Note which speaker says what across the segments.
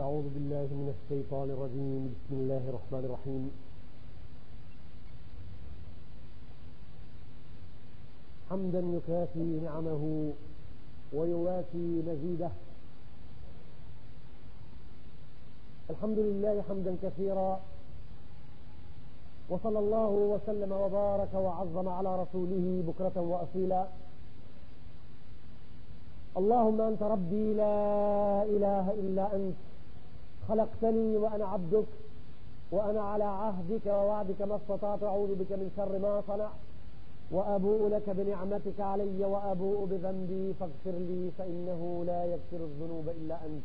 Speaker 1: أعوذ بالله من الشيطان الرجيم بسم الله الرحمن الرحيم حمدا يكافي نعمه ويوافي مزيده الحمد لله حمدا كثيرا وصلى الله وسلم وبارك وعظم على رسوله بكرة وأصيلا اللهم أنت ربي لا إله إلا أنت خلقتني وأنا عبدك وأنا على عهدك ووعدك ما استطعت أعوذ بك من شر ما صنعت وأبوء لك بنعمتك علي وأبوء بذنبي فاغفر لي فإنه لا يغفر الذنوب إلا أنت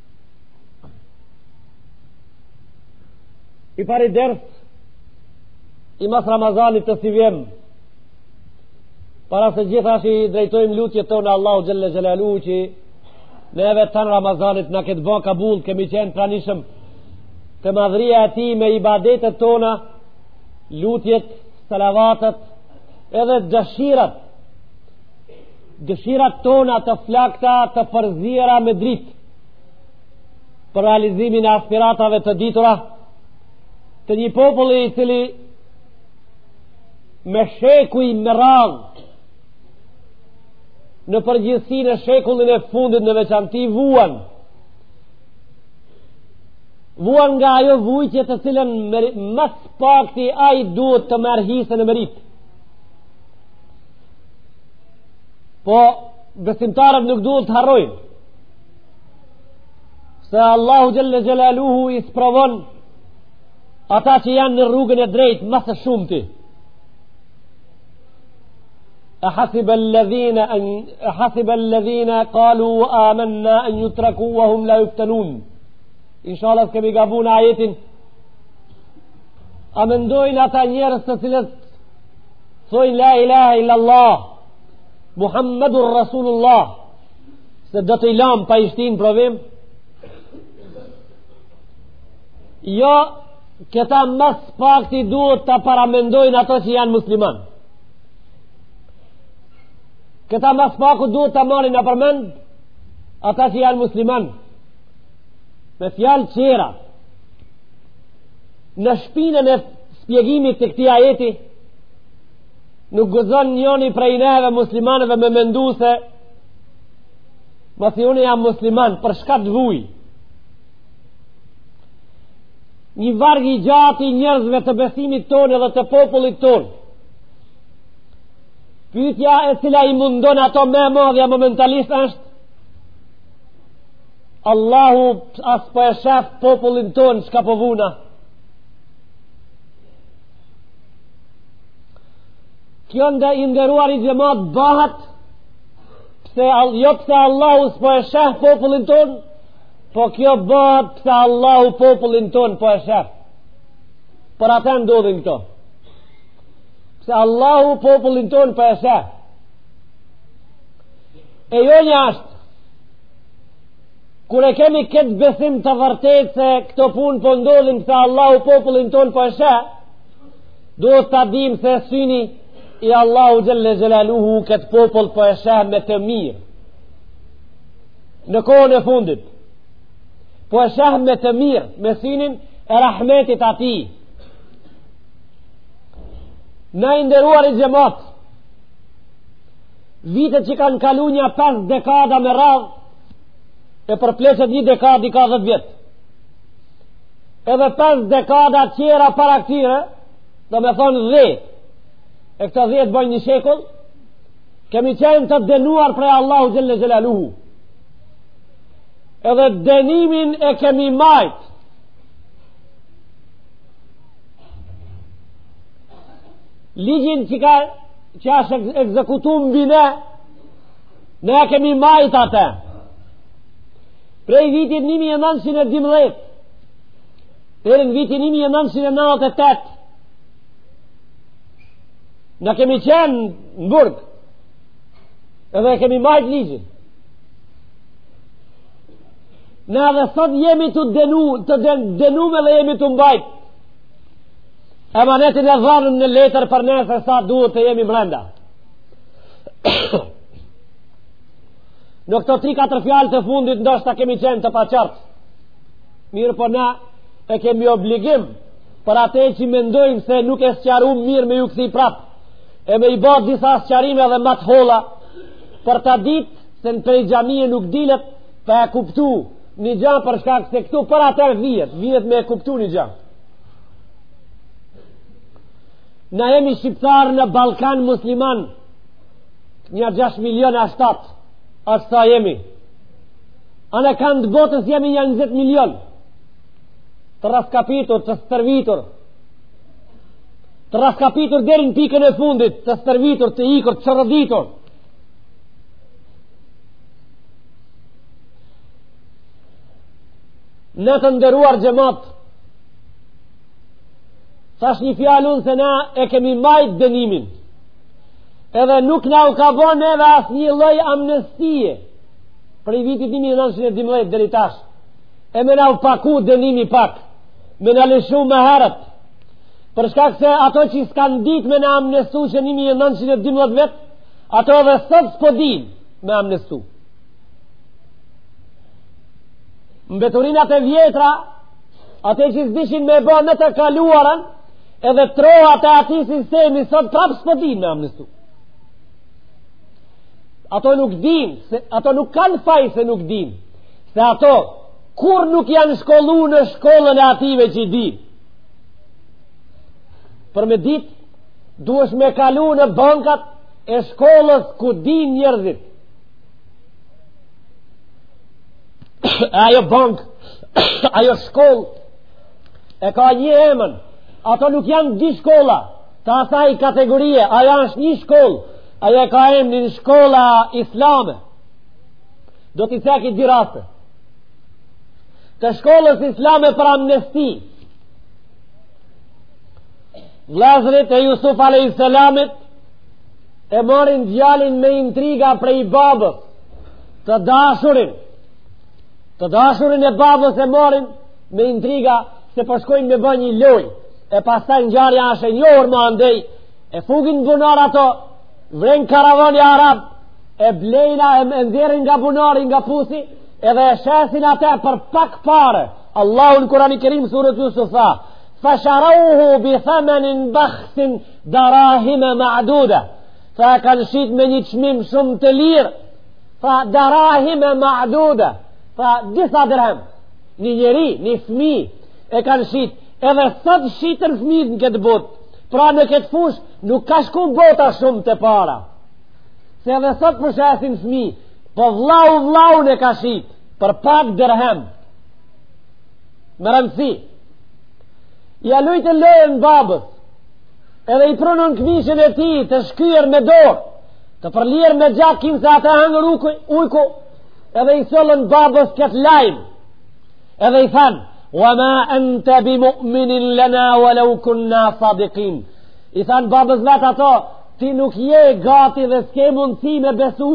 Speaker 1: I pari ders i mas Ramazanit te si vjen para se gjitha që i drejtojmë lutjet tona Allahu Xhelle Xhelaluhu që neve tanë Ramazanin na ketë ba kabul kemi qenë pranishëm te madhria e tij me ibadetet tona lutjet, salavatet edhe dëshirat Dëshirat tona të flakta të përziera me dritë për realizimin e aspiratave të ditura të një populli i cili me shekuj me radhë në përgjithësi në shekullin e fundit në veçanti vuan vuan nga ajo vujtje të cilën ma s'pakti ai duhet të merr hise në meritë Po, besimtarët nuk duhet të harrojnë. Se Allahu Xhelle Xhelaluhu i sprovon ata që janë në rrugën e drejtë ma së shumti. E hasibel-ledhine, e hasibel-ledhine kalu amenna en jutreku ve hum la juftenun. Inshallah s'e kemi gabu në ajetin. A mendojnë ata njerëz të cilët Thojnë la ilaha illa Allah, Muhammedun Rasulullah, se do t'i lan pa i shtin provim, jo këta ma s'pakti duhet ta paramendojnë ato që janë musliman këta ma s'paku duhet ta marrin në përmend ata që janë musliman me fjalë tjera në shpinën e shpjegimit të këtij ajeti nuk guxon njoni prej neve muslimanëve me mendu se masi unë jam musliman për shka të vuj një varg i gjatë i njerëzve të besimit tonë edhe të popullit tonë pytja e cila i mundon ato më e madhja momentalisht është Allahu a s'po e shef popullin ton çka po vun. Kjo nd i nderuari xhemat bahet, jo pse Allahu s'po e shef popullin ton, po kjo bahet pse Allahu popullin ton po e shef. Për atë ndodhin këto. Pse Allahu popullin ton po e shef. e jona asht kur e kemi këtë besim të vërtetë se këto punë po ndodhin pse Allahu popullin tonë po e sheh duhet ta dimë se syni i Allahu xhel-le xhelaluhu këtë popull po e sheh me të mirë në kohën e fundit po e sheh me të mirë me synin e rahmetit të tij na i nderuari xhemat Vitet që kanë kalu nja 5 dekada me radhë, e përpleqet një dekadë i ka 10 vjet. Edhe 5 dekada tjera para këtyre, domethonë 10, e këto 10 bajnë një shekull, kemi qenë të dënuar prej Allahu Xhel-le Xhelaluhu. Edhe dënimin e kemi majtë, ligjin që ka që asht ekzekutu mbi ne, ne e kemi majtë atë prej vitit 1912 deri në vitin 1998 na kemi qenë në burg edhe e kemi majtë ligjin ne edhe sot jemi të dënu të dënum edhe jemi tu mbajtë Emanetin e dhanun në letër për ne se sa duhet të jemi mrenda. Në këto 3-4 fjalë të fundit ndoshta kemi qenë të paqartë. Mirëpo na e kemi obligim për atë që mendojmë se nuk u sqaru mirë me ju kthy prapë e me i ba disa sqarime edhe ma të holla për ta ditë se prej xhamie nuk dilet pa e kuptu një gja për shkak se këtu për atë vihet, vihet me e kuptu një gja. Na jemi shqiptarë në Ballkan muslimanë. Nja 6 milion a 7. Aq sa jemi. Anekënd botës jemi nja 20 milion. Të rraskapitur, të stërvitur. Të rraskapitur deri në pikën e fundit, të stërvitur, të ikur, të çrrëditur. Na të nderuar xhemat, thashë një fjalë unë se na e kemi majtë dënimin, edhe nuk na u ka bo neve asnjë lloj amnestie, prej vitit 1912 deri tash, e me na u paku dënimi pak, me na lëshu ma herët, për shkak se ato që s'kanë ditë me na amnestu që 1912 vetë, ato edhe sot s'po dinë me amnestu. mbeturinat e vjetra atë që s'dishin me bo në të kaluarën edhe trojet e atij sistemi sot prap s'po din me amnistu ato nuk din se, ato nuk kanë faj se nuk din se ato kur nuk janë shkollu në shkollën e atyve që din por me dit duhesh me kalu në bankat e shkollës ku din njërzit ajo bank ajo shkoll e ka një emën ato nuk janë di shkolla të asaj kategorie ajo është një shkoll ajo e ka emnin shkolla islame do t'i ceki dy raste të shkollës islame për amnesti vllazrit e Jusuf a.s. e marrin djalin me intriga prej babës, të dashurin, të dashurin e babës e marrin me intriga se po shkojnë me bë një loj, e pastaj ngjarja është e njohur më andej, e fugin n'bunar ato, vjen karavani arab, e blejnë e nxjerrin nga bunari nga pusi, edhe e shesin atë për pak pare, Allahu në Kurani Kerim suret Jusuf tha, wa sharauhu bi thamenin bakhsin, darahime ma'duda tha e kanë shit me një çmim shumë të lirë tha darahime ma'duda tha disa dërhem një njeri, një fmi e kanë shit edhe sot shiten fmi në këtë bot pra në këtë fush nuk ka shku bota shumë përpara se edhe sot po shesin fmi po vllau vllaun e ka shit për pak dërhem me rëndësi ja lujtën lojën babës edhe i prunë këmishën e tij të shkyer me dorë, të përlyer me gjak kinse atë e hangër ujku, edhe i sollën babës këtë lajm, edhe i thanë, wa ma ente bi mu'minin lëna wa lau kunna sadikin, i thanë babës vetë ato, ti nuk je gati dhe s'ke mundësi me besu,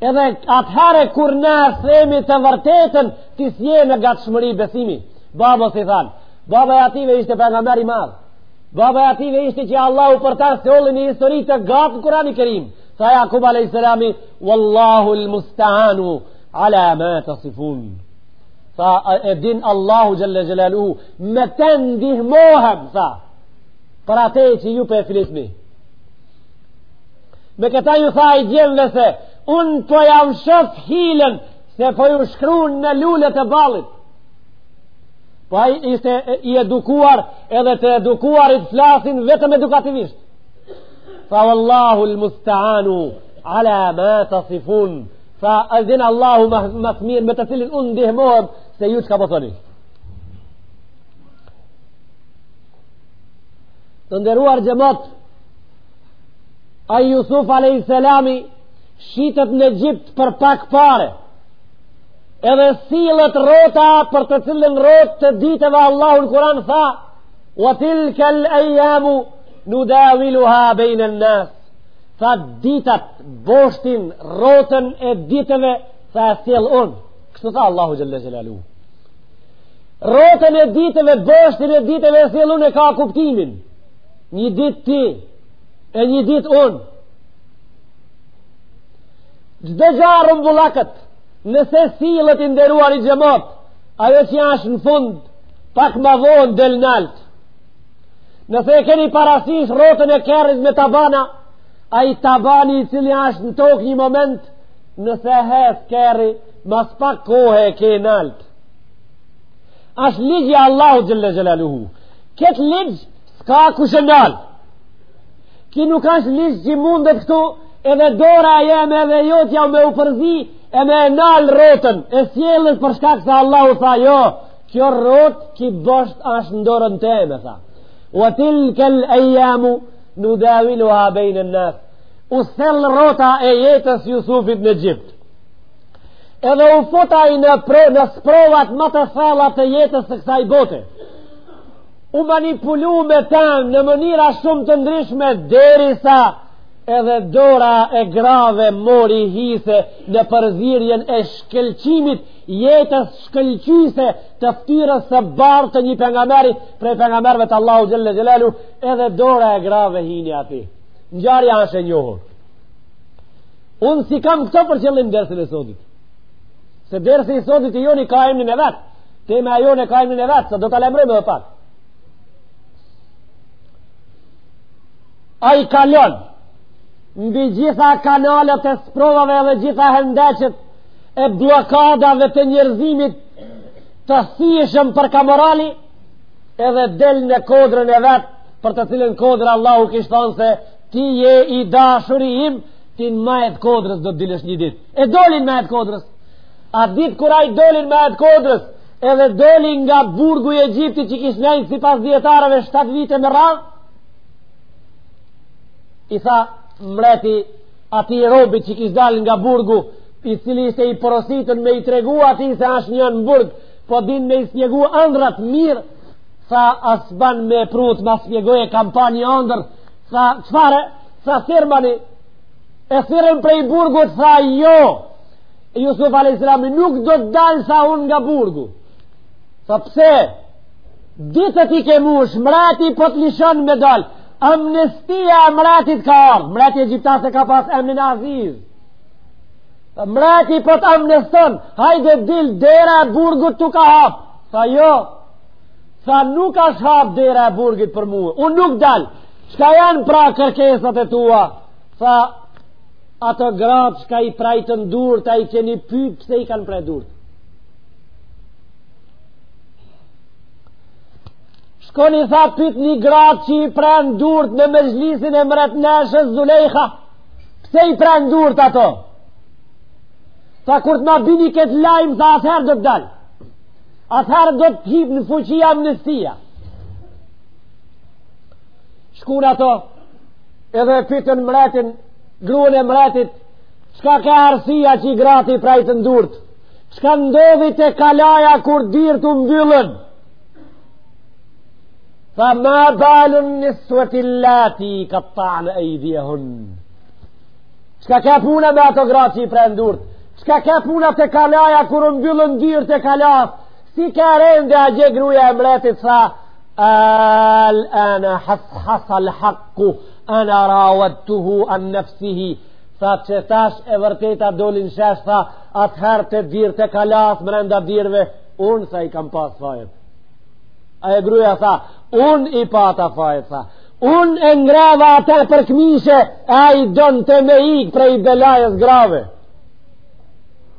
Speaker 1: edhe atëhere kur na themi të vërtetën, ti s'je në gatishmëri besimi, babës i thanë, Baba atyve ishte pejgamber i madh. Baba atyve ishte që Allahu për ta solli një histori të gatë në Kurani Kerim. Tha Jakub a.s. Wallahu l-mustahanu ala ma tesifun. Tha e din Allahu xhele xhelaluhu me të ndihmohem, tha, për ate që ju po e flisni. Me këta ju tha djemve se unë po jau shof hilen se po ju shkru në lulet e ballit. Po ai ishte i edukuar edhe të edukuarit flasin vetëm edukativisht. Tha wallahu al-musta'anu ala ma tasifun. Tha asht Allahu ma i mirë me të cilin unë ndihmohem se ju çka po thoni. Të nderuar xhamat, ai Yusuf alayhis salami shitet në Egjipt për pak pare. edhe sillet rrota për të cilën rrotë të ditëve Allahu në Kur'an tha wa tilka al-ayyamu nudawiluha bayna an-nas tha ditat boshtin rrotën e ditëve tha e sjell un kështu tha Allahu xhelle xhelaluhu rrotën e ditëve boshtin e ditëve e sjell un e ka kuptimin një ditë ti e një ditë un çdo gja rrumbullakët Nëse sillet i nderuar xhemat, ajo që asht në fund, pak ma vonë del nalt. Nëse e keni parasysh rrotën e kerrit me tabana, ai tabani i cili ashtë në tokë një moment, nëse hec kerri, mas pak kohe e ke nalt. Asht ligji i Allahut xhelle xhelaluhu. Këtë ligj s'ka kush e nal. Ky nuk është ligj që mundet këtu, edhe dora e jeme edhe jotja me u përzi, e me e nal rrotën, e sjelljes për shkak se Allahu tha jo, kjo rrotë ky bosht është n'dorën teme tha. Ue tilkel ejjamu nudavilu ha bejnen nas, u sjell rrota e jetës Jusufit n'Egjipt edhe u fut ai në, në sprovat më të thella të jetës së kësaj bote. u manipulu me ta në mënyra shumë të ndryshme derisa edhe dora e grave mori hise në përzierjen e shkëlqimit jetës shkëlqyse të ftyrës së bardhë të një pejgamberi prej pejgamberëve të Allahut Xhelle Xhelaluhu edhe dora e grave hini aty ngjarja është e njohur unë s'i kam këto për qëllim dersin e sotit Se dersi i sotit i joni ka emnin e vet. Tema e joni ka emnin e vet, se do ta lajmërojmë edhe pak. Ai kalon mbi gjitha kanalet e sprovave dhe gjitha hendeqet e bllokadave të njerëzimit të thyeshëm për ka morali edhe del në kodrën e vet për të cilën kodrë Allahu kish thon se ti je i dashuri im ti në majë të kodrës do të dilësh një ditë E doli n'maje t'kodrës. Atë ditë kur ai doli n'maje t'kodrës, edhe doli nga burgu i Egjiptit që kish nejt sipas dijetarëve 7 vite me radhë, i tha mreti atij robit që kish dalë nga burgu, i cili ishte i porositun me i tregu atij se asht nja në burg, po din me i spjegu andrrat mirë, tha a s'ban me e pru t'ma spjegoj, e kam pa ni andërr, tha çfare, tha thirrmani, e thirrën prej burgut tha jo Jusuf a.s. nuk do të dal tha unë nga burgu tha pse ditët i ke mush mreti po të lishon me dal amnestia e mretit ka ardhë mreti egjiptas e ka pas emnin Aziz mreti po të amneston hajde dil dera e burgut t'u ka hap tha jo tha nuk asht hap dera e burgut për mu unë nuk dal Çka janë pra kërkesat e tua? Tha, ato gratë çka i prejtën durt, a i keni pytë pse i kanë pre durt. Shkoni tha pytni gratë që i prenë durt në mexhlisin e mretneshës Zulejha, pse i prenë durt ato? Tha, kur të ma bini këtë lajm, tha, atëherë do të dal. Atëherë do të hip në fuqi amnestia. shkun ato edhe e pytën mretin gruen e mretit çka ke arsyja që gratë i prejtën durt çka ndodhi te kalaja kur dyrt u mbyllën tha ma balun niswatillati qatta'na aydiyahunn çka ke puna me ato gratë që i prenë durt çka ke puna te kalaja kur u mbyllën dyrt e kalasë si ka rende ajo gruja e mretit tha Al ana hashasal haqqu ana rawadtuhu an nafsihi tha që tash e vërteta doli n'shesh tha atëherë te dyrt e kalasë mrenda dyrve unë tha i kam pas fajet ajo gruja tha unë i pata fajet tha unë e ngreha ata për këmishe ai donte me ikë prej belajës grave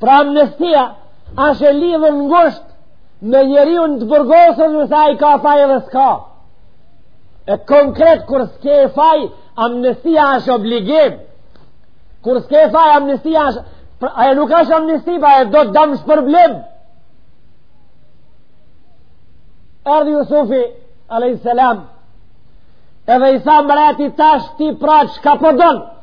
Speaker 1: Pra amnestia asht e lidhun ngusht me njeriun e burgosun nëse ai ka faj edhe s'ka. E konkret, kur s'ke faj, amnestia asht obligim. Kur s'ke faj, amnestia asht... Pra, ajo nuk asht amnesti, po ajo do damshpërblim. Erdhi Jusufi, a.s. Edhe i tha mreti tash ti pra çka po don. Po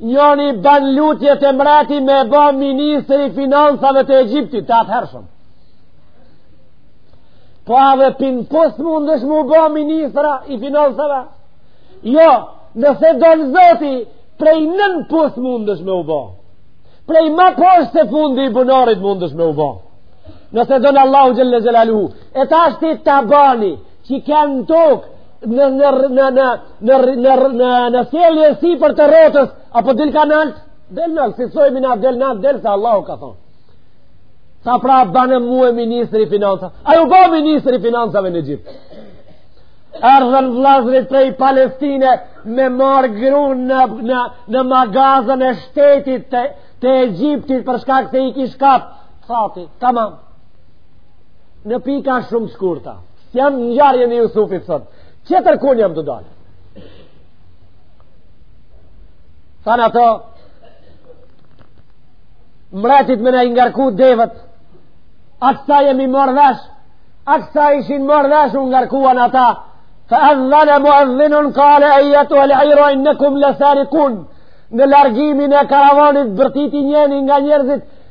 Speaker 1: Njoni ban lutje te mreti me u bo ministri i financave të Egjiptit, të atëhershëm. Po edhe prej n'pus mundesh me u bo ministër i financave? Jo, nëse don zoti, prej nën pus mundesh me u bo. Prej ma poshtë se fundi i bunarit mundesh me u bo. Nëse don Allahu xhel-le xhelaluhu. E tashti tabani, që ke n'tokë në në në në në në në në sjellje e sipër të rrotës apo del ka nalt del nalt si soj mina del nalt del se Allahu ka thon se pra banëm mue ministri i financave aj u ba ministri i financave në Egjipt erdhën vllaznit prej Palestine me marrë grun në, në, në magazën e shtetit të, të Egjiptit për shkak se i kish kap thatësi, tamam në pika shumë shkurta. S'jam në ngjarjen e Jusufit sot. Qetër kun jam tu dalë. Than ato Mretit me na i ngarku devet Aq sa jemi marrë vesh Aq sa ishin marrë vesh U ngarkuan ata Fa adhana muadhinun kale Ejjetuhel iru innekum lesarikun Në largimin e karavanit Bërtiti njeni nga njerëzit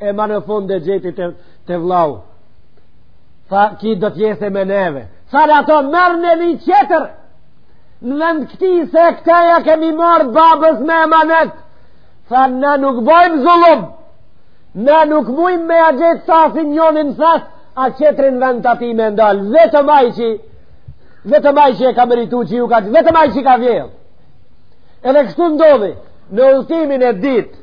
Speaker 1: e ma në fund e gjeti te, te vllau tha ky do t'jesë me neve thanë ato merrne një qetër në vend këtij se këta ja kemi marrë babës me emanet thanë na nuk bojmë zullum na nuk mujmë me ia gjetë tasin njonit n'thes e qetrin n'vend të atij me ndalë vetëm aj që vetëm aj që e ka meritu që ju ka vetëm aj që ka vjedh edhe kështu ndodhi në udhtimin e ditë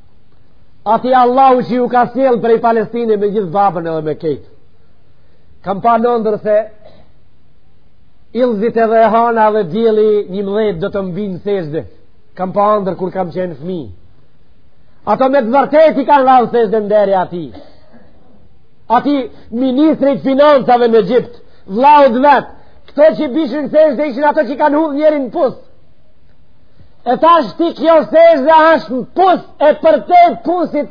Speaker 1: Atij Allahu që ju ka sjell prej Palestine me gjithë babën edhe me kejtë. Kam pa n'andërr se illzit edhe hana dhe dielli njëmdhejt do të m'binë sexhde. Kam pa andërr kur kam qenë fmi. Ato me të vërtet i kanë ra n'sexhde nderi atij. Atij ministrit t'financave në Egjipt, vllaut vet, këto që i bishin sexhde ishin ato që kanë hudhë njërin n'pus. E tashti kjo sexhde është në pus e përtej pusit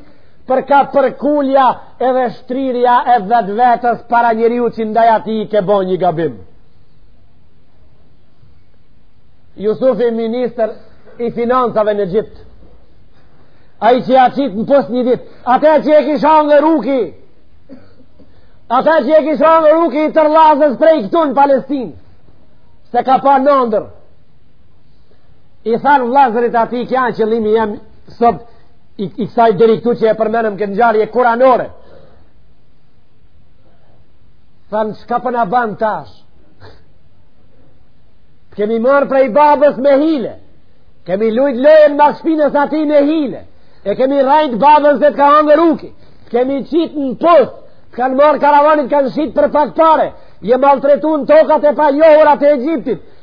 Speaker 1: përka përkullja edhe shtrirja e vetvetes para njeriut që ndaj atij ke bo një gabim. Jusufi, ministër i financave në Egjipt, ai që â qit në pus një dit, ata që e kisha në ruki, ata që e kisha në ruki i thrret vllazës prej këtu në Palestinë, se ka pa n'andërr, i thanë vllazërit atij kjo a qëllimi jem sot i, i kësaj deri këtu që e përmendëm këtë ngjarje kuranore thanë shka po na ban tash të kemi marrë prej babës me hile kemi lujt lojën mas shpinës atij me hile e kemi rrejt babën se të ka hangër uki të kemi qitë në pus të kanë marrë karavani të kanë shitë për pak pare je maltretu në tokat e panjohura të egjiptit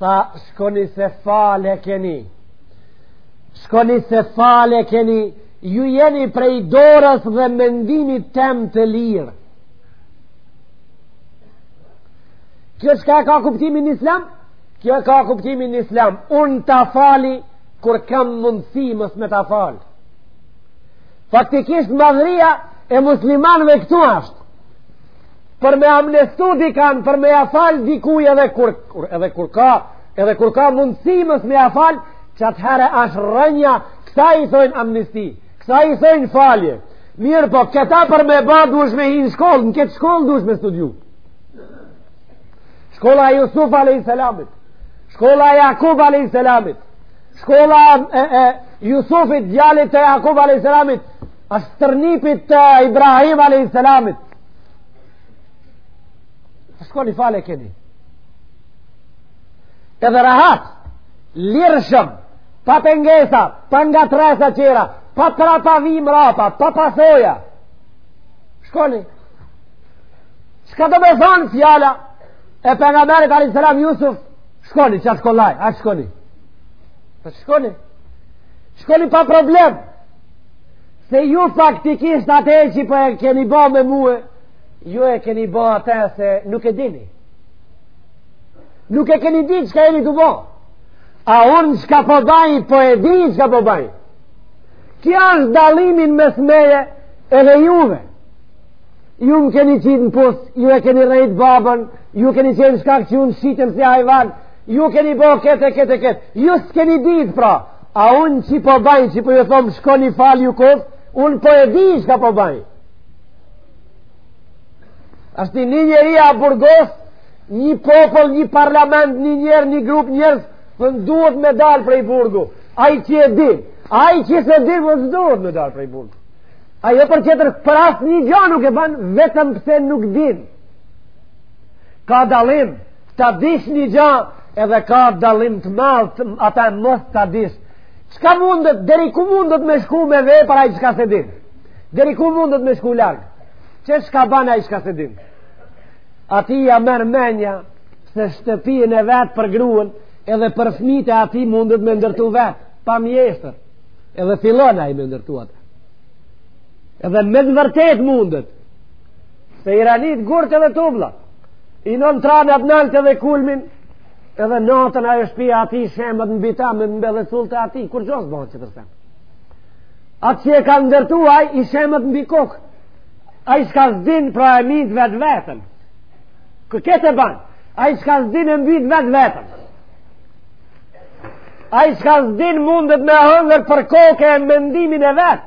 Speaker 1: Tha, shkoni se fal e keni. Shkoni se fal e keni, ju jeni prej dorës dhe mendimit tem të lirë. Kjo shka ka kuptimin islam? Kjo e ka kuptimin islam. Unë ta fali, kur kam mundësi mos me ta fal. Faktikisht madhëria e muslimanëve këtu asht. për me amnestu dikan, për me ja fal dikuj edhe kur, kur, edhe kur ka, edhe kur ka mundësi mos me ja fal, qatëherë është rranja, kësaj i thojnë amnesti, kësaj i thojnë falje. Mirëpo, këta për me ba duhesh me hi në shkollë, në këtë shkollë duhesh me studiu. Shkolla e Jusuf a.s. Shkolla e Jakub a.s. Shkolla e, e Jusufit djalit të Jakub a.s. është stërnipit të Ibrahim a.s. Shkoni fal e keni. Edhe rahat, lirshëm, pa pengesa, pa ngatërresa tjera, pa prapavi mrapa, pa pasoja. Shkoni. Shka do me thonë fjala e pejgamberit a.s. Jusuf, shkoni, qaq kollaj, a shkoni. Shkoni. Shkoni pa problem. se ju faktikisht atë që po e keni ba me mue, ju e keni ba atë se nuk e dini. Nuk e keni di çka jeni tu ba. A unë çka po baj, po e di çka po baj. Kjo është dallimi mes meje edhe juve. Ju më keni qitë në pus, ju e keni rrejtë babën, ju keni qenë shkak që unë shitem si hajvan, Ju keni bo këtë e këtë e këtë, ju s'keni ditë pra, a unë që po baj, që po ju thom shkoni falë ju koftë, unë po e di shka po baj. Asht një njeri e burgos, një popull, një parlament, një njerëz, një grup njerëz, mundohet me dalë prej burgu. Ai që e di, ai që s'e di, mundohet me dalë prej burgu. A jo për tjetër, për asnjë gjo nuk e ban, vetëm pse nuk din. Ka dallim, Ta dish një gja edhe ka dallim të madh te ata mos ta dish. Çka mundet deri ku mundet me shku me vepra ai çka s'e din. Deri ku mundet me shku larg. E çka ban ai çka s'e din. Atij ja merr menja se shtëpinë e vet për gruen edhe për fëmijët e tij mundet me ndërtu vet pa mjeshtër. Edhe fillon ai me ndërtu atë. Edhe me të vërtetë mundet. Se i ranit' gurt edhe tullat. I non tranat nalt edhe kulmin. Edhe natën ajo shpi atij i shembet mbi ta me gjithë cullt e atij, kur gjoja ban qetër send. Atë që e ka ndërtu ai i shembet mbi kokë. Ai çka s'din pra e myt vet vetën. Këtë e ban. Ai çka s'din e myt vet vetën. Ai çka s'din mundet me hangër për koke mendimin e vet.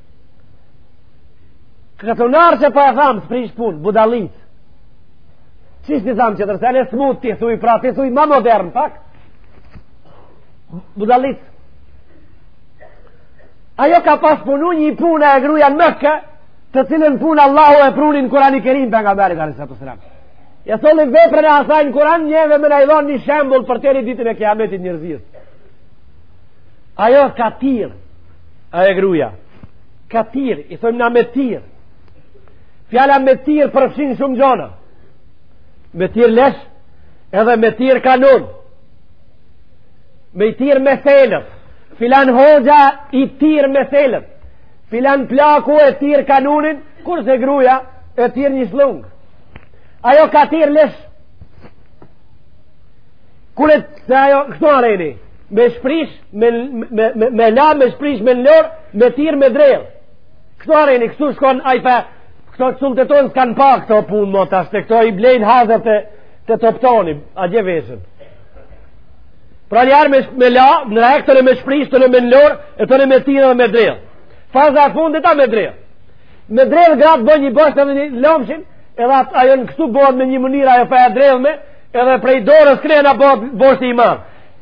Speaker 1: Këtu njerë që pa po e thamë, si prishpunë, budallicë. Qysh të tham qetër, se s'muj të thuj, pra të thuj ma modern, pak. Budallicë. Ajo ka pas punu një punë ajo gruja në Mekë, të cilën punë Allahu e pruni në Kurani Kerim pejgamberit alejhi selatu ves-selam. Ja solli veprën e asaj në Kuran neve me na e dhonë një shembull për deri ditën e kiametit njerëzisë. Ajo ka tjerrë, Ajo gruja Ka tjerr, i thojm na me tjerr Fjala me tjerr përfshin shumë gjona Me tjerr lesh Edhe me tjerr kanun Me tjerr meselet Filan hoxha i tjerr meselet Filan plaku e tjerr kanunin Kurse gruja e tjerr një shllungë Ajo ka tjerr lesh Kulet se ajo Kështu a reni Me shprish me, me, me, me la, me shprish, me lnur, me tjerr, me dredh. Kështu a reni, kështu shkon, aj pa, këta cullt tonë s'kanë pa këto punë mo tash, këta i blejnë hazër të, të toptani, atje veshën. Pra njerë me, me la, në rekë tana me shprish, tana me lnur, e tana me tjerr dhe me dredh. Faza e fundit a me dredh. Me dredh gratë me një bosht edhe një lamshin, edhe atë ajo në këtu bëhet me një mënyrë ajo fa e drejlme, edhe prej dorës krena bëhet boshti i madh.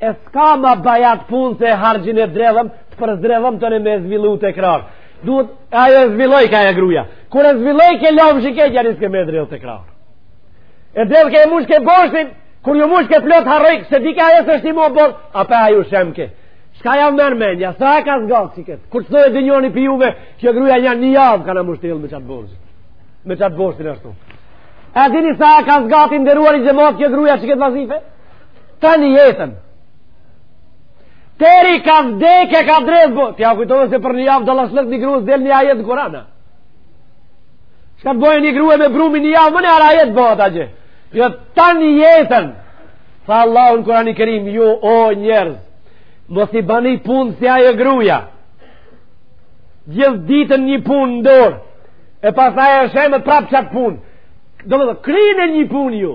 Speaker 1: E s'ka ma ajo punë se hargjin e dredhën, të përdredhën tana me zhvillu tekrar. Duhet, ajo e zhvillojke ajo gruja. Kur e zhvillojke lamsh krejt ja niske me dredh tekrar. E dredhke mushke boshtin, kur ju mushke plot harrojke, s'e dike se është mo boll, apet ajo e shemke. Çka jau merr menja, sa e ka zgatë si këtë. Ku thotë edhe njoni pi juve, kjo gruja një një javë ka nejt mshel me qat boshtin. Me qat boshtin ashtu. A dini sa e ka zgatë i nderuari xhemat kjo gruja qëkëtë vazife? Tan jetën. Teri ka vdek e ka dredh bosht. Ti a kujtove se për një javë budallallëk një grues del një ajet në Kuran a. Çka të bojë një grue me brumi një javë, më një ara jetë bo ata gjë. Jo tan jetën. Tha Allahu në Kurani Kerim, ju o njerëz. Mos i bani punë si ajo gruja. Gjithë ditën një punë në dorë. E pastaj e shemb prapë qatë punë. Domethënë, kryne një punë ju.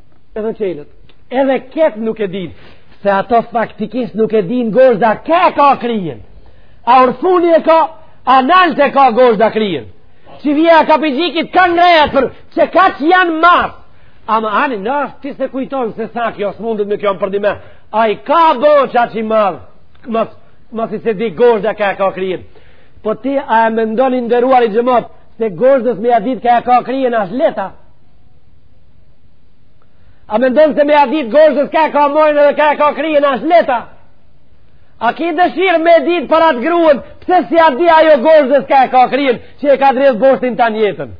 Speaker 1: Edhe qelet. Edhe ketë nuk e dinë. Se ato faktikisht nuk e dinë gozhda ka e ka kryen. A përfuni e ka, a nalt e ka gozhda kryen. Që vje a kapizikit ka ngreja për se kaq janë marrë. Ama ani, në është ti s'e kujton se sa kjo së mundit me kjo më përdime. A i ka bo qaq i marrë. Masi s'e di gozhda ka e ka kryen. Po ti a e mendon i nderuari xhemat se gozhdës me ja dit ka e ka kryen ashtë letë a. A mendon se me ja dit gozhdës ka e ka majën edhe ka e ka kryen ashtë letë a? A ki dëshirë me dit për atë gruen, pse s'ja di ajo gozhdës ka e ka kryen që e ka dredhë boshtin tan jetën?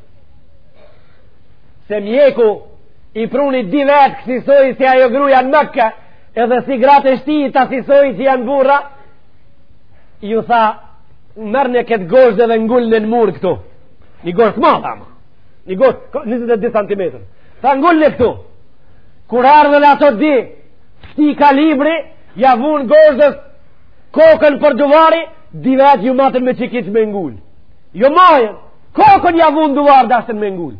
Speaker 1: Se mjeku i pruni dy vetë kësisoj si ajo gruja në Mekë, edhe si gratë e shti të asisoj që janë burra, ju tha, merrne këtë gozhdë edhe ngulne në mur këtu. Një gozhdë të madhe, ma. Një gozhdë, 22 cm. Tha ngulne këtu. Kur erdhën ato dy, t'ktij kalibri, ja vunë gozhdës, kokën për duvari, dy vetë ju matën me çekiç me ngul. Jo majën, kokën ja vunë duvar, dashtën me ngul.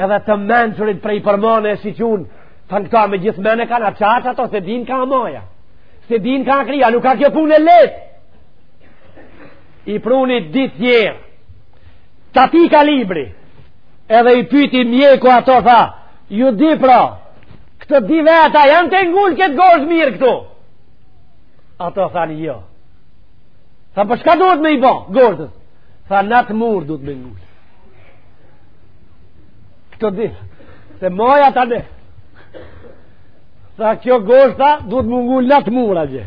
Speaker 1: Edhe të mençurit prej përmane e shiqunë, thanë këta me gjithë mene kanë qatë ato, s'e din ka maja. S'e din ka kryja, nuk a kjo punë e letë. i pruni dy tjerë, t'atij kalibri, edhe i pyti mjeku ato tha, ju dy pra, këto dy veta, janë te ngul këtë gozhdë mirë këtu. Ato thanë jo. Tha, por po çka duhet me i bo gozhdës? Tha, n'at mur duhet me ngul. Këtë di, se maja t'anë. Tha, kjo gozhdë tha, duhet me ngul n'at mur atje.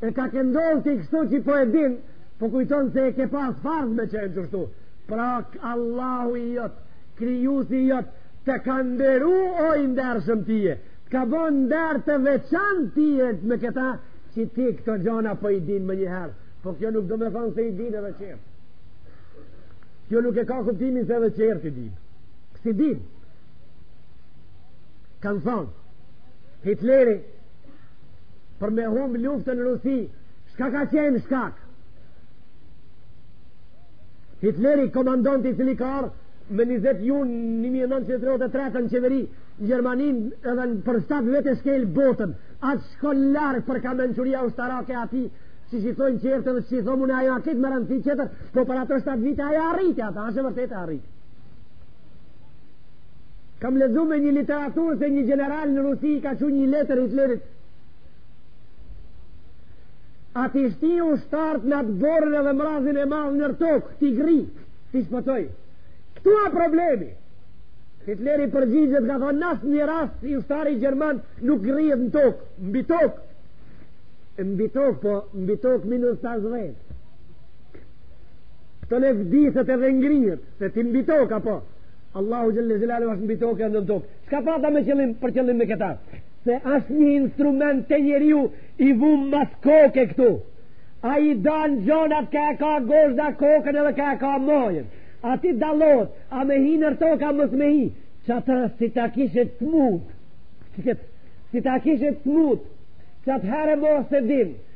Speaker 1: E ka ke ndodh ti kështu që po e din, po kujton se e ke pas farz me qenë qështu. Pra Allahu i jot, krijusi i jot, të ka nderu o i ndershëm tye. Të ka bo nder të veçantë tye me këta që ti këto gjana po i din menjëherë. Po kjo nuk domethonë se i din edhe qerët. Kjo nuk e ka kuptimin se edhe qerët i din. S'i din. Kanë thonë. Hitleri për me humb luftën në Rusi, shka ka qenë shkak? Hitleri, komandanti i cili ka ardhë, me 20 jun 1933 në qeveri në Gjermanin edhe për shtatë vjet e shkel botën atë shkon larg për ka mençuria ushtarake e atij siç thojnë tjerët dhe siç thom unë ajo akit më rëndësi tjetër po për ato 7 vite ai arriti atë asht e vërtetë e arriti Kam lexu me një literaturë se një gjeneral në Rusi ka çu një letër Hitlerit. A t'i shti ushtarët në atë borën edhe mrazin e madh nër tokë, t'i gri, t'i shpëtoj. Këtu a problemi. Hitleri përgjigjet ka thonë në asnjë rast ushtari gjerman nuk grijet në tokë, mbi tokë. Mbi tokë, po, mbi tokë minus 50. Këtu vdiset edhe ngrijet, se ti mbi tokë, apo? Allahu xhele xhelaluhu është mbi tokë e nën tokë. Shka pata me qëllim, për qëllim me këta? Se është një instrument te njeriu i vumë mas koke këtu. Ai i dan gjonat ka e ka gozhda kokën edhe ka e ka majën. Ai t'i dallon, a me hi nër tokë, a mos me hi. Qatë si ta kishe të smutë, si ta kishe të smutë, qatëherë mos të dimë.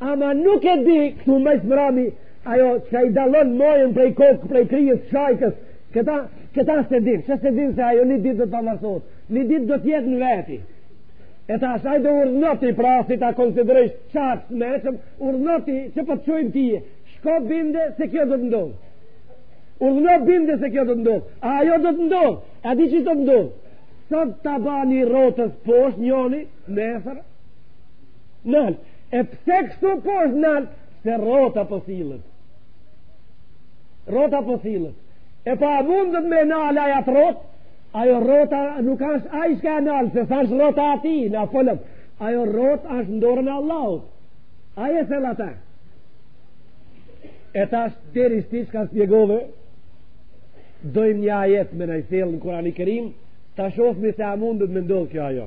Speaker 1: Ama nuk e di këtu ma së mbrami ajo çka i dallon majën prej kokë, prej kryes shajkës, këta, këta s'e din, që s'e din se ajo një ditë do të pavarësot, një ditë do të jetë në veti. E tash hajde urdhëno ti, pra si ta konsiderojsh qaq të mençëm, urdhëno ti që po të çojmë tye, shko binde se kjo do të ndodhë. Urdhëno binde se kjo do të ndodhë, a ajo do të ndodhë, a di që do të ndodhë. Sot të bani rrota poshtë njoni, nesër, Nalt, e pse kështu poshtë nalt, se rrota po sillet. Rrota po sillet. E a po mundet me nal ai atë rrotë, ajo rrota nuk ka ai shka e nal, se s'është rrota e atij, na folëm, ajo rrotë është n'dorën e Allahut. Ai e sjell atë. E tash të rishti çka shpjegove, dojmë një ajet me na e sjellë në Kurani Kerim, ta shofmi se a mundet me ndodhë kjo ajo.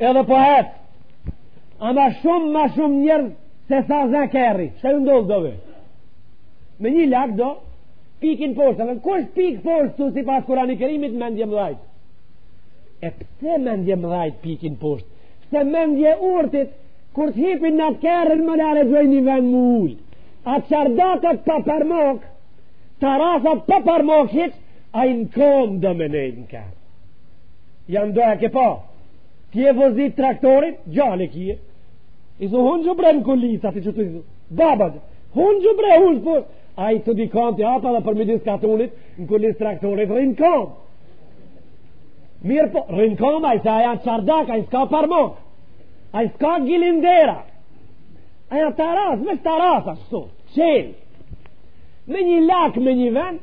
Speaker 1: Edhe po ec. Ama shumë ma shumë njerëz se sa zë kerri. Çfarë ju ndodh dove? Me një lak do pikin poshtë. Dhe kush pik poshtë sipas Kurani Kerimit mendjemëdhajt. E pse mendjemëdhajt pikin poshtë? Se mendjeurtit kur të hipin në atë kerrin më lare gjojnë vend me u ulë. A çardakat pa parmak, tarracat pa parmak hiç, ai në komë do me nejt në kerr. Jam doka ke pa. Ti e vozit traktorin, gjall kje. I thë, unxh bre n'ulica, ti që të i thë. Baba, unxh bre, hunë për. Ai te dikan, ja, po vje përmidis katunit, në kulis traktorit, rri n'kam. Mirëpo rri n'kam, ai s'asht çardak, ai s'ka parmak, ai s'ka gilindera. Ai ja taras, me taras, ashtu, qenë. Me një lak, me një vend,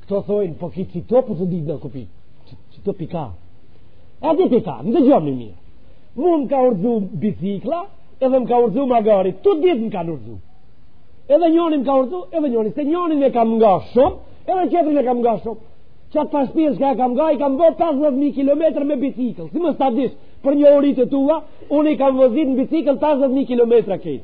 Speaker 1: Këto thojnë, po ki qito për ditë na kupi. Qito pika. A di çka, ndëgjomni mirë. Mu më ka rrzu bicikla, edhe më ka rrzu magari. Të dytë më kan rrzu. Edhe njoni më ka rrzu, edhe njoni. Se njonin e kam nga shumë, edhe tjetrin e kam nga shumë. Qatë pas pjesë ka kam nga, i kam bo 50.000 km me bicikl. Si mos ta dish, për njohurit e tua, unë i kam vozit në bicikl 50.000 km krejt.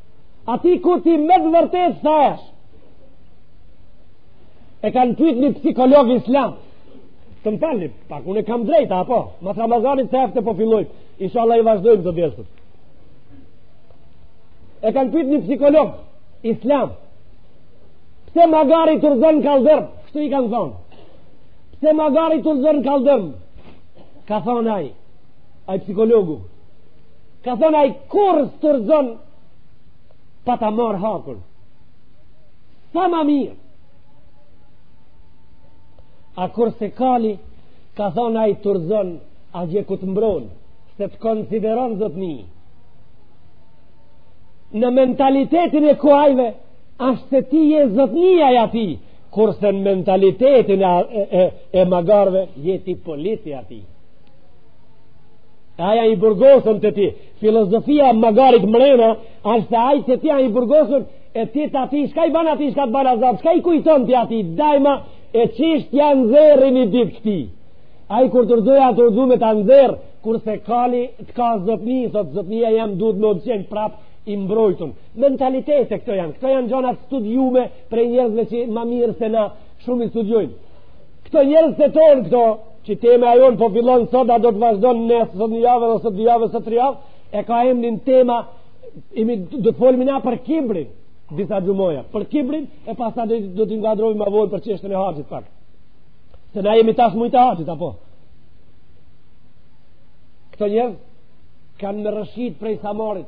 Speaker 1: aty ku ti me të vërtet sa është e kanë pyt një psikolog islam të më falni pak unë e kam drejtë apo mas ramazanit sefte po fillojm inshallah i vazhdojmë të dielat e kanë pyt një psikolog islam pse magari të rrzon n'kaldërm kështu i kanë thonë pse magari të rrzon n'kaldërm ka thonë ai ai psikologu Ka thënë ai kurrë s't'rrzon pa ta marr hakun. Sa ma mirë. A kurse kali, ka thonë ai t'rrzon, a gjeku të mbron, se të konsideron zotni. Në mentalitetin e kuajve, ashtë se ti je zotnia i atij, kurse në mentalitetin e, e, e, e magarve, je ti polici i atij. Ai a i burgosun te ti, filozofia magarit mrena, ashtë te ai se ti e ki burgosun, e ti te ai, shka i banë atij, shka të banë azab, shka i kujton ti atij, dajma, e qysh ja nxerr ni ditë këtij. Ai kur të rrzon a tu rrzu me ta nxerr, kurse kali të ka zotni, thotë zotnia jem duhet me qenë prapë, i mbrojtun. Mentalitete këto janë, këto janë gjona t'studiume prej njerëzve që ma mirë se na shumë i studiojnë. Këto njerëz të tonë këto, që tema jonë po fillon sot, e do të vazhdon edhe, sot një javë, dhe sot dy javë, sot tri javë, e ka emrin tema, hmm, do të folim na për kibrin, disa xhumaja, për kibrin, e pastaj do t'inkuadrojm ma vonë për çeshtjen e haxhit, pak. Se na jemi tash n'mujt e haxhit, apo? Këto njerëz, kanë me rrëshqit prej samarit,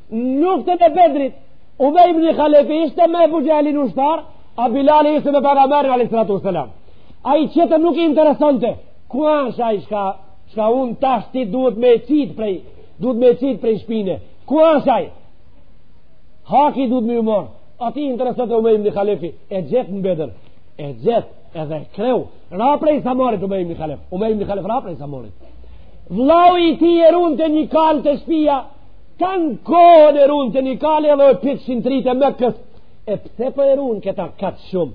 Speaker 1: Luftën e Bedrit, Umeje ibn Halefi ishte me Ebu Xhehlin ushtar, a Bilali ishte me pejgamerin a.s. Ai qetër nuk i interesonte, ku është ai, shka, shka unë tashti duhet me qitë prej, duhet me qitë prej shpine, ku është ai? Haki duhet me ju marrë, atij i interesonte Umeje ibn Halefi, e gjeti në Bedër, e gjeti, edhe e kreu, ra prej samarit Umeje ibn Halefi, Umeje ibn Halefi ra prej samarit. Vllau i tij e runte një kalë te shpia, Tanë kohën e runte një kali edhe e pytshin të rijtë e Mekës. E pse po e run këta kaq shumë?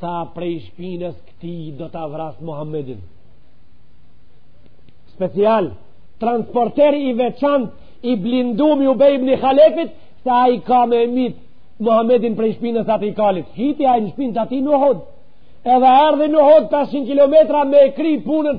Speaker 1: Tha prej shpinës këtij do ta vras Muhammedin. Special, transporteri i veçantë i blindum i Ubej ibni Halefit, se ai ka me e mytë Muhammedin prej shpinës atij kalit. Hipi ai në shpinë të atij në Uhud. Edhe erdhi në Uhud 500 km me e kry punën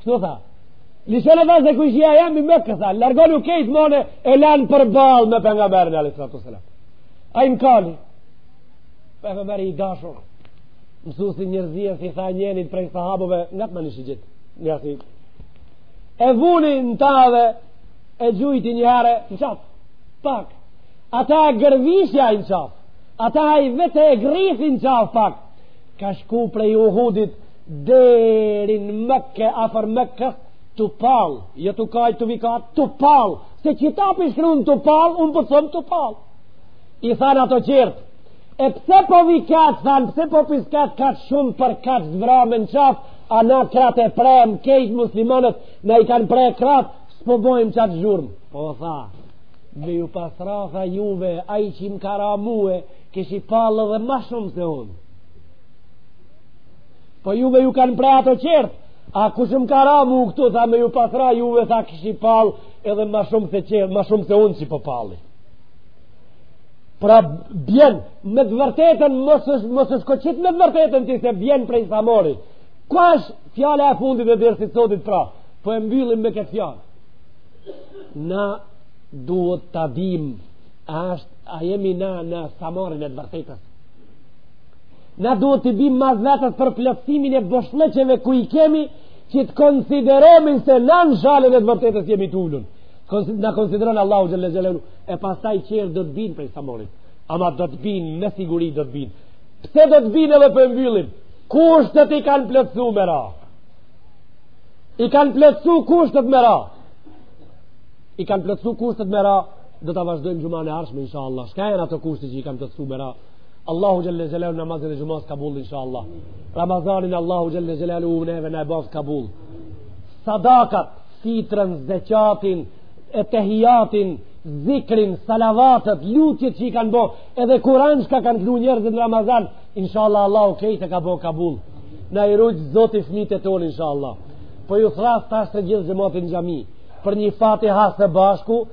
Speaker 1: Kështu tha. Lëshone, tha, se kojshia jem i Mekës, tha, largonu krejt m'anë, e lanë përballë me pejgamerin alejhi salatu selam. Ai në kali, pejgameri i dashur, mësusi i njerzisë i tha njenit prej sahabëve, ngatma ni shigjetë, nga si. E vuni në ta dhe e gjujti njëherë në qafë, pak. Ata e gërvishi ai në qafë, ata veç e grifi në qafë pak. Ka shku prej Uhudit, deri në Mekë, afër Mekë, tu pallë, jo tu kajtë, tu vikatë, tu pallë, se qitapi shkrun tu pallë, unë po thom tu pallë. I thanë ata qertë, e pse po vikat, thanë, pse po piskat kaq shumë për kët zvramë në qafë, a na krahtë e premë, keq muslimanët na i kanë pre krahtë, s'po bojmë qaq zhurmë. Po tha, me ju pas ra, tha juve, ai qi m'ka ra mue, kishi pallë edhe ma shumë se unë. Po juve ju kanë pre ata qertë, a kush më ka ra mu këtu, tha me ju pas ra juve, tha kishi pallë, edhe ma shumë se qertë, ma shumë se unë që po palli. Pra bjen, me të vërtetën, mos sh, mos shkoqit me të vërtetën ti se bjen prej samari. Kjo është fjala e fundit e dersit sodit pra, po e mbyllim me këtë fjalë. Na duhet ta dimë, a, është, a jemi na në samarin e të vërtetës. Na duhet t'i bimë mas vetes për plotësimin e boshllëqeve ku i kemi që të konsideromi se na në shalën e të vërtetës jemi të ulun. Na konsideron Allahu Xhele Xhelaluhu e pastaj qertë do të binë prej samarit. Ama do të binë, me siguri do të binë. Pse do të binë edhe po e mbyllim? Kushtet i kanë plotësu me ra. I kanë plotësu kushtet me ra. I kanë plotësu kushtet me ra. Do ta vazhdojmë xhumanë e ardhshme, insha Allah. Shka janë ato kushte që i kanë plotësu me ra? Allahu xhel-le xhelaluhu namazin e xhumës kabul inshallah. Ramazanin Allahu xhel-le xhelaluhu neve na e bëftë kabul. Sadakat, fitrën, zekatin, etehijatin, zikrin, salavatet, lutjet që i kanë bërë, edhe Kur'an që kanë knu njerëzit në Ramazan, inshallah Allahu krejt e ka bërë kabul. Na i rujtë Zoti fëmijët tonë inshallah. Po ju thërras tash të gjithë xhematin n'xhami për një Fatiha së bashku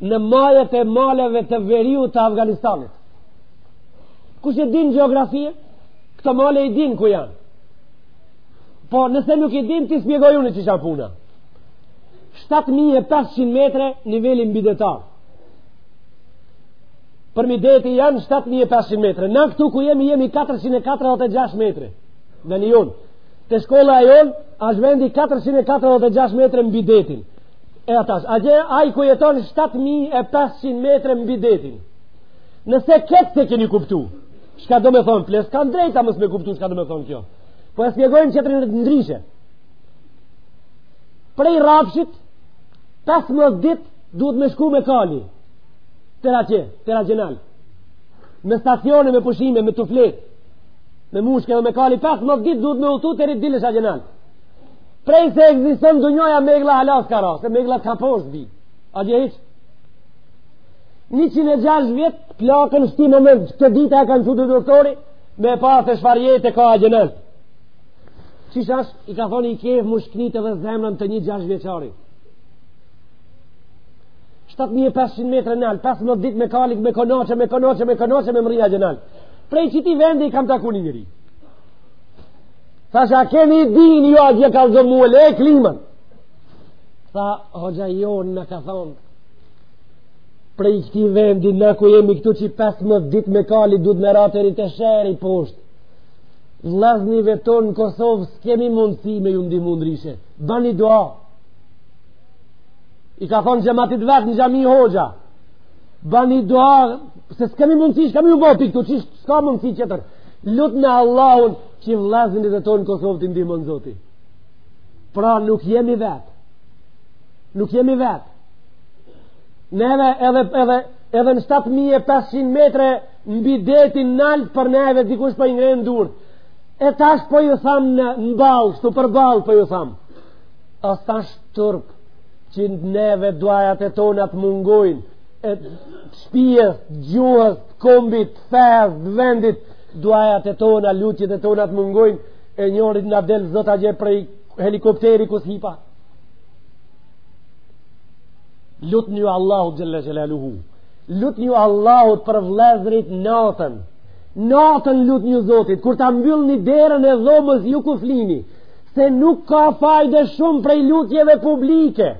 Speaker 1: në majet e maleve të veriut të Afganistanit. Kush e din gjeografinë? Këto male i din ku janë. Po nëse nuk i din, t'i spjegoj unë qysh â puna. 7.500 metre niveli mbidetar. Përmbi deti janë 7.500 metre. Na këtu ku jemi, jemi 446 metre. Veni jonë. Te shkolla e jonë, asht vendi 446 metre mbi detin. e tash. Atje, ai ku jeton 7500 metre mbi detin. Nëse këtë s'e keni kuptu, çka do me thonë, pleqtë kanë drejta mos me kuptu çka do me thonë kjo. Po e spjegojmë tjetrën në të ndryshe. Prej rrafshit, 15 dit, duhet me shku me kali. Teri atje, teri atje nalt. Me stacione, me pushime, me t'fjet, me mushke dhe me kali, 15 dit duhet me u tu teri dilsh atje nalt. Prej se ekziston dynjaja mjegulla hala s'ka ra, se mjegulla ka poshtë bi. Atje hiqë? 106 vjet plakun në këtij moment këto ditë e kanë çu te doktori me pa se çfarë jete ka atje nalt. Qysh asht, i ka thonë i ke mushknit edhe zemrën të një 6 vjeçari. 7500 metra nalt, 15 ditë me kali, me konaqe, me konaqe, me konaqe, me mrri atje nalt. Prej qeti vendi e kam taku një njeri. Tha që a keni din ju atje, kallëzoma e le klimën. Tha, hoxha jonë na ka thonë, prej këti vendi na ku jemi këtu qi 15 dit me kali duhet me ra teri te shehri poshtë. Vllaznive tonë në Kosovë s'kemi mundësi me ju ndimu ndryshe. Bani dua. I ka thonë xhematit vetë në xhami hoxha. Bani dua, se s'kemi mundësi, shka me ju bo pi ktu, që s'ka mundësi tjetër. Lutne Allahun, Që vllaznit e tonë n'Kosovë t'i ndihmon Zoti. Pra nuk jemi vetë. Nuk jemi vetë. Neve edhe, edhe, edhe në 7500 metre mbi detin nalt për neve dikush po i ngren durt. E tash po ju thamë në, në ball, shtu përball po ju thamë. A s'osht turp që neve duajat e tonat mungojnë, e shpisë, gjuhës, kombit, fesë, vendit, Duajat e tona, lutjet e tona të mungojnë, e njërit na del zëta gje prej helikopteri kësë hipa. Lutnju Allahut xhelle xhelaluhu. Lutnju Allahut për vllezërit natën. Natën lutnju zotit, kur ta mbyllni derën e dhomës ju ku flini, se nuk ka fajde shumë prej lutjeve publike.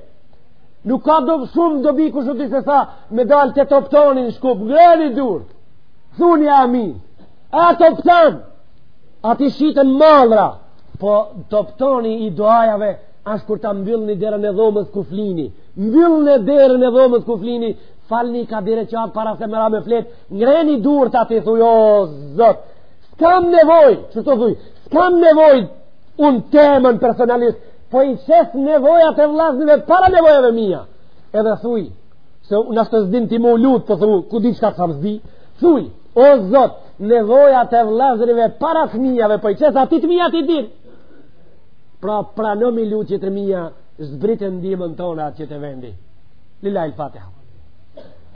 Speaker 1: Nuk ka do, shumë dobi kushedi se sa me dalë te toptani n'Shkup, ngreni durt. Thuni amin. A toptan, aty shiten mallra, po toptani i duajave, asht kur ta mbyllni derën e dhomës ku flini. Mbyllni derën e dhomës ku flini, falni ka dy reqat para se me ra me flet, ngreni durt aty thuj, o zot, s'kam nevoj, kështu thuj, s'kam nevoj unë temen personalisht, po i qes nevojat e vllaznive para nevojave mija. Edhe thuj, se unë ashtu s'din ti m'u lut po thu, ku di çka të tham s'di, thuj, o zot, nevojat e vllazënive para të mijave, po i qes, a ti të mijat i din. Pra, pranomi lutjet e mija, zbrite ndihmën tonë atë që të vendi. Lillahil-Fatiha.